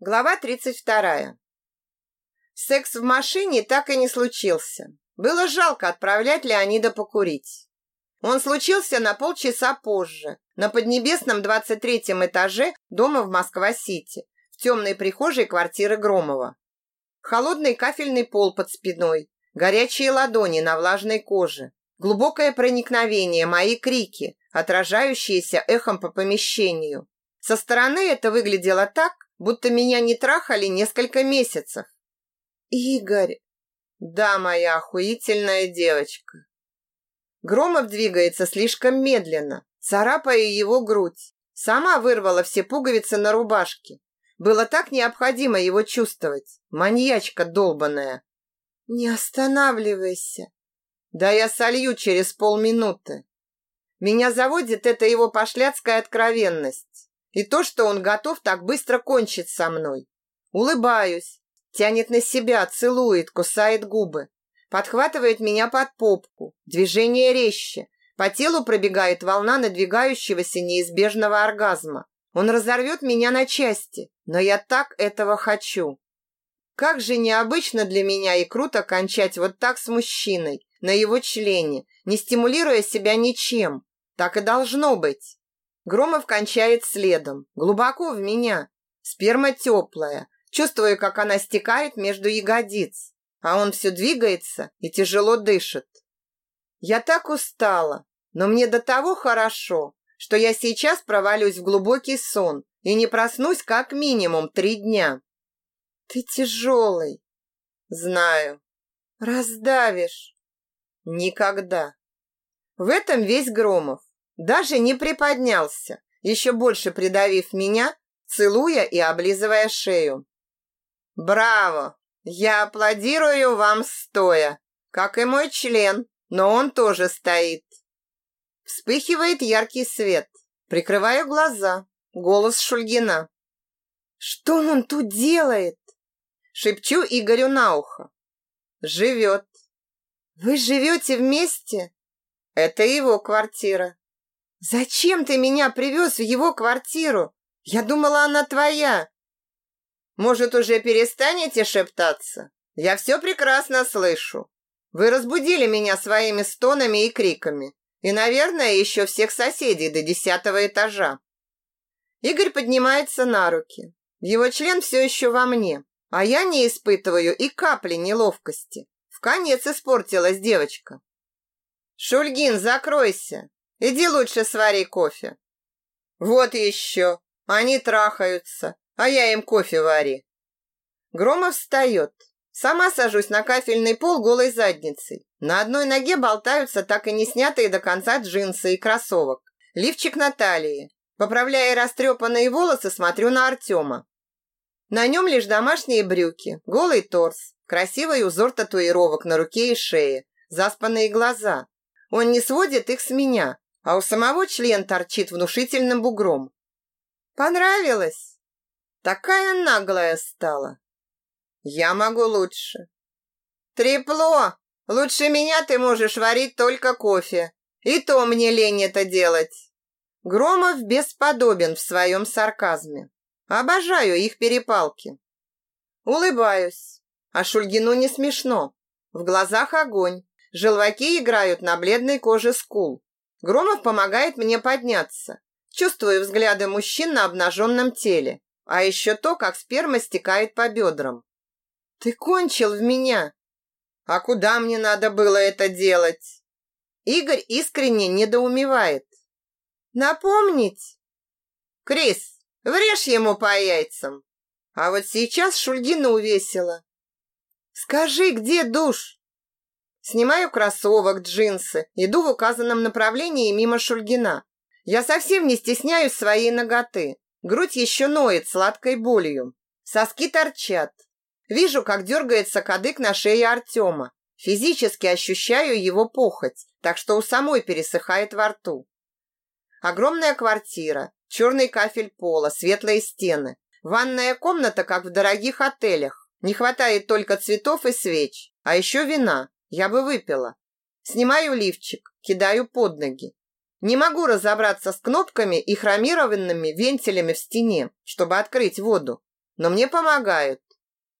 Глава 32. Секс в машине так и не случился. Было жалко отправлять Леонида покурить. Он случился на полчаса позже, на поднебесном 23-м этаже дома в Москва-Сити, в темной прихожей квартиры Громова. Холодный кафельный пол под спиной, горячие ладони на влажной коже, глубокое проникновение, мои крики, отражающиеся эхом по помещению. Со стороны это выглядело так, будто меня не трахали несколько месяцев. Игорь! Да, моя охуительная девочка. Громов двигается слишком медленно, царапая его грудь. Сама вырвала все пуговицы на рубашке. Было так необходимо его чувствовать. Маньячка долбаная. Не останавливайся. Да я солью через полминуты. Меня заводит эта его пошляцкая откровенность. И то, что он готов так быстро кончить со мной. Улыбаюсь, тянет на себя, целует, кусает губы. Подхватывает меня под попку, движение резче. По телу пробегает волна надвигающегося неизбежного оргазма. Он разорвет меня на части, но я так этого хочу. Как же необычно для меня и круто кончать вот так с мужчиной, на его члене, не стимулируя себя ничем. Так и должно быть. Громов кончает следом, глубоко в меня. Сперма теплая, чувствую, как она стекает между ягодиц, а он все двигается и тяжело дышит. Я так устала, но мне до того хорошо, что я сейчас провалюсь в глубокий сон и не проснусь как минимум три дня. Ты тяжелый. Знаю. Раздавишь. Никогда. В этом весь Громов. Даже не приподнялся, еще больше придавив меня, целуя и облизывая шею. «Браво! Я аплодирую вам стоя, как и мой член, но он тоже стоит». Вспыхивает яркий свет. Прикрываю глаза. Голос Шульгина. «Что он тут делает?» Шепчу Игорю на ухо. «Живет». «Вы живете вместе?» «Это его квартира». «Зачем ты меня привез в его квартиру? Я думала, она твоя!» «Может, уже перестанете шептаться? Я все прекрасно слышу. Вы разбудили меня своими стонами и криками. И, наверное, еще всех соседей до десятого этажа». Игорь поднимается на руки. Его член все еще во мне, а я не испытываю и капли неловкости. В конец испортилась девочка. «Шульгин, закройся!» Иди лучше свари кофе. Вот еще. Они трахаются, а я им кофе вари. Громов встает. Сама сажусь на кафельный пол голой задницей. На одной ноге болтаются так и не снятые до конца джинсы и кроссовок. Лифчик на талии. Поправляя растрепанные волосы, смотрю на Артема. На нем лишь домашние брюки, голый торс, красивый узор татуировок на руке и шее, заспанные глаза. Он не сводит их с меня, а у самого член торчит внушительным бугром. Понравилось? Такая наглая стала. Я могу лучше. Трепло! Лучше меня ты можешь варить только кофе. И то мне лень это делать. Громов бесподобен в своем сарказме. Обожаю их перепалки. Улыбаюсь. А Шульгину не смешно. В глазах огонь. Желваки играют на бледной коже скул. Громов помогает мне подняться. Чувствую взгляды мужчин на обнаженном теле. А еще то, как сперма стекает по бедрам. Ты кончил в меня. А куда мне надо было это делать? Игорь искренне недоумевает. Напомнить? Крис, врежь ему по яйцам. А вот сейчас Шульгина увесила. Скажи, где душ? Снимаю кроссовок, джинсы, иду в указанном направлении мимо Шульгина. Я совсем не стесняюсь своей ноготы. Грудь еще ноет сладкой болью. Соски торчат. Вижу, как дергается кадык на шее Артема. Физически ощущаю его похоть, так что у самой пересыхает во рту. Огромная квартира, черный кафель пола, светлые стены. Ванная комната, как в дорогих отелях. Не хватает только цветов и свеч, а еще вина. Я бы выпила. Снимаю лифчик, кидаю под ноги. Не могу разобраться с кнопками и хромированными вентилями в стене, чтобы открыть воду. но мне помогают.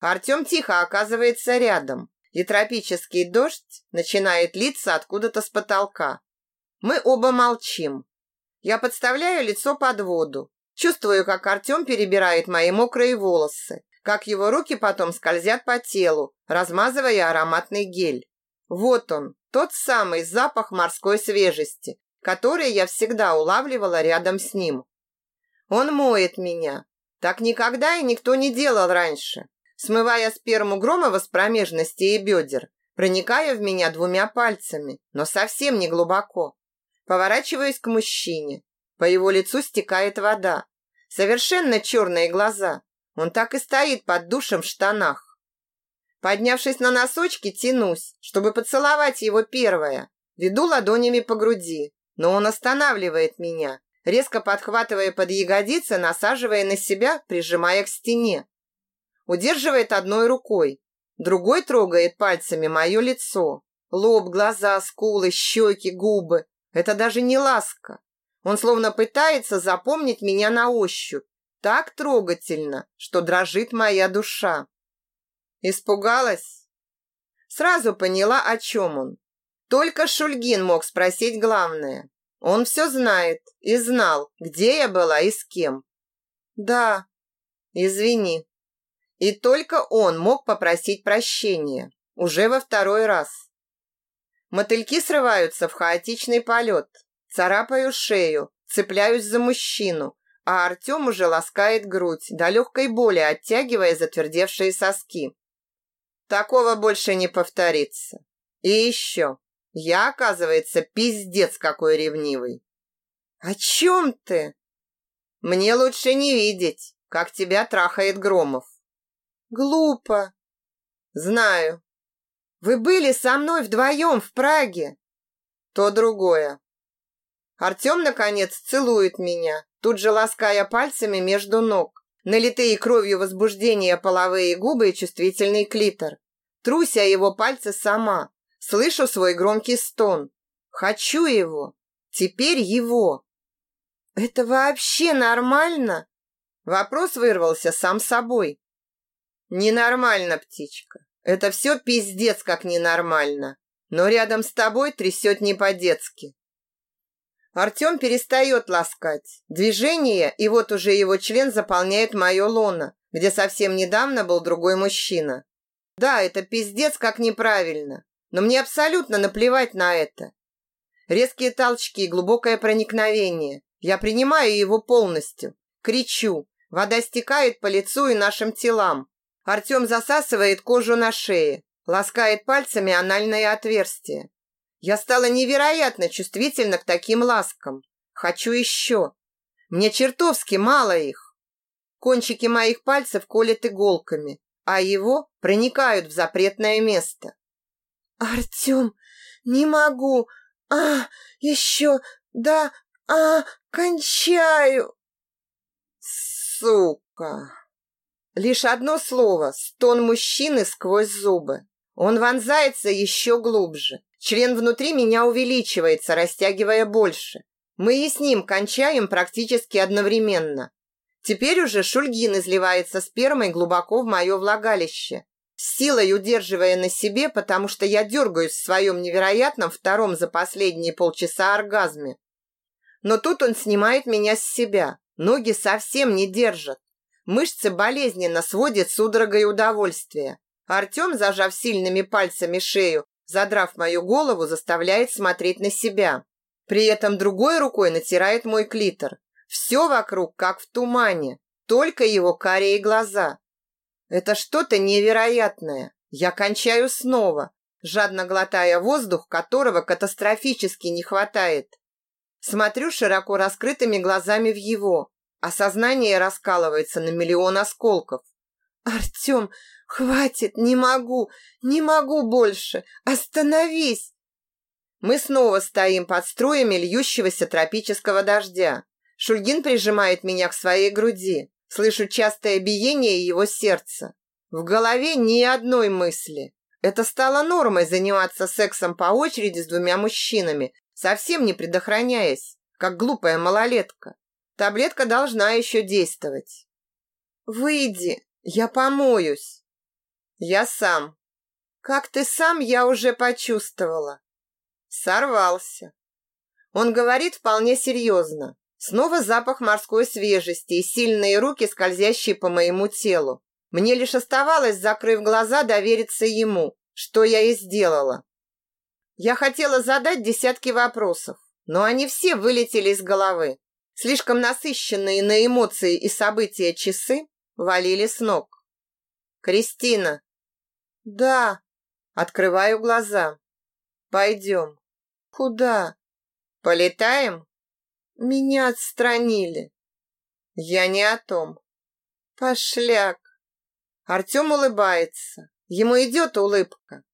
Артем тихо оказывается рядом, и тропический дождь начинает литься откуда-то с потолка. Мы оба молчим. Я подставляю лицо под воду, чувствую, как Артем перебирает мои мокрые волосы, как его руки потом скользят по телу, размазывая ароматный гель. Вот он, тот самый запах морской свежести, который я всегда улавливала рядом с ним. Он моет меня. Так никогда и никто не делал раньше смывая сперму Громова с промежности и бедер, проникая в меня двумя пальцами, но совсем не глубоко. Поворачиваюсь к мужчине. По его лицу стекает вода. Совершенно черные глаза. Он так и стоит под душем в штанах. Поднявшись на носочки, тянусь, чтобы поцеловать его первое. Веду ладонями по груди, но он останавливает меня, резко подхватывая под ягодицы, насаживая на себя, прижимая к стене удерживает одной рукой, другой трогает пальцами мое лицо. Лоб, глаза, скулы, щеки, губы. Это даже не ласка. Он словно пытается запомнить меня на ощупь. Так трогательно, что дрожит моя душа. Испугалась? Сразу поняла, о чем он. Только Шульгин мог спросить главное. Он все знает и знал, где я была и с кем. Да, извини. И только он мог попросить прощения. Уже во второй раз. Мотыльки срываются в хаотичный полет. Царапаю шею, цепляюсь за мужчину, а Артем уже ласкает грудь, до легкой боли оттягивая затвердевшие соски. Такого больше не повторится. И еще. Я, оказывается, пиздец какой ревнивый. О чем ты? Мне лучше не видеть, как тебя трахает Громов. Глупо. Знаю. Вы были со мной вдвоем в Праге. То другое. Артем, наконец, целует меня, тут же лаская пальцами между ног. Налитые кровью возбуждения половые губы и чувствительный клитор. Труся его пальцы сама. Слышу свой громкий стон. Хочу его. Теперь его. Это вообще нормально? Вопрос вырвался сам собой. Ненормально, птичка. Это все пиздец как ненормально. Но рядом с тобой трясет не по-детски. Артем перестает ласкать. Движение, и вот уже его член заполняет мое лоно, где совсем недавно был другой мужчина. Да, это пиздец как неправильно, но мне абсолютно наплевать на это. Резкие толчки, и глубокое проникновение. Я принимаю его полностью. Кричу. Вода стекает по лицу и нашим телам. Артем засасывает кожу на шее, ласкает пальцами анальное отверстие. Я стала невероятно чувствительна к таким ласкам. Хочу еще. Мне чертовски мало их. Кончики моих пальцев колят иголками, а его проникают в запретное место. Артем, не могу. А, еще, да, а, кончаю. Сука. Лишь одно слово, стон мужчины сквозь зубы. Он вонзается еще глубже. Член внутри меня увеличивается, растягивая больше. Мы и с ним кончаем практически одновременно. Теперь уже Шульгин изливается спермой глубоко в мое влагалище, силой удерживая на себе, потому что я дергаюсь в своем невероятном втором за последние полчаса оргазме. Но тут он снимает меня с себя. Ноги совсем не держат. Мышцы болезненно сводят судорогой удовольствия. Артем, зажав сильными пальцами шею, задрав мою голову, заставляет смотреть на себя. При этом другой рукой натирает мой клитор. Все вокруг как в тумане, только его карие глаза. Это что-то невероятное. Я кончаю снова, жадно глотая воздух, которого катастрофически не хватает. Смотрю широко раскрытыми глазами в его, а сознание раскалывается на миллион осколков. «Артем, хватит, не могу, не могу больше, остановись!» Мы снова стоим под струями льющегося тропического дождя. Шульгин прижимает меня к своей груди. Слышу частое биение его сердца. В голове ни одной мысли. Это стало нормой заниматься сексом по очереди с двумя мужчинами, совсем не предохраняясь, как глупая малолетка. Таблетка должна еще действовать. Выйди, я помоюсь. Я сам. Как ты сам, я уже почувствовала. Сорвался. Он говорит вполне серьезно. Снова запах морской свежести и сильные руки, скользящие по моему телу. Мне лишь оставалось, закрыв глаза, довериться ему, что я и сделала. Я хотела задать десятки вопросов, но они все вылетели из головы. Слишком насыщенные на эмоции и события часы валили с ног. «Кристина!» «Да!» Открываю глаза. «Пойдем». «Куда?» «Полетаем?» «Меня отстранили». «Я не о том». «Пошляк!» Артем улыбается. Ему идет улыбка.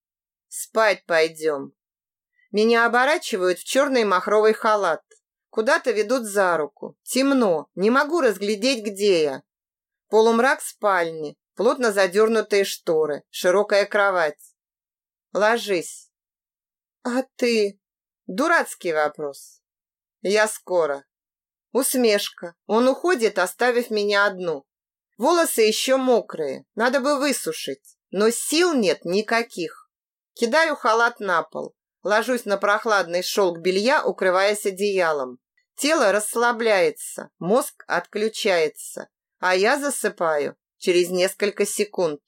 «Спать пойдем». Меня оборачивают в черный махровый халат. Куда-то ведут за руку. Темно, не могу разглядеть, где я. Полумрак спальни, плотно задернутые шторы, широкая кровать. Ложись. А ты? Дурацкий вопрос. Я скоро. Усмешка. Он уходит, оставив меня одну. Волосы еще мокрые, надо бы высушить, но сил нет никаких. Кидаю халат на пол, ложусь на прохладный шелк белья, укрываясь одеялом. Тело расслабляется, мозг отключается, а я засыпаю через несколько секунд.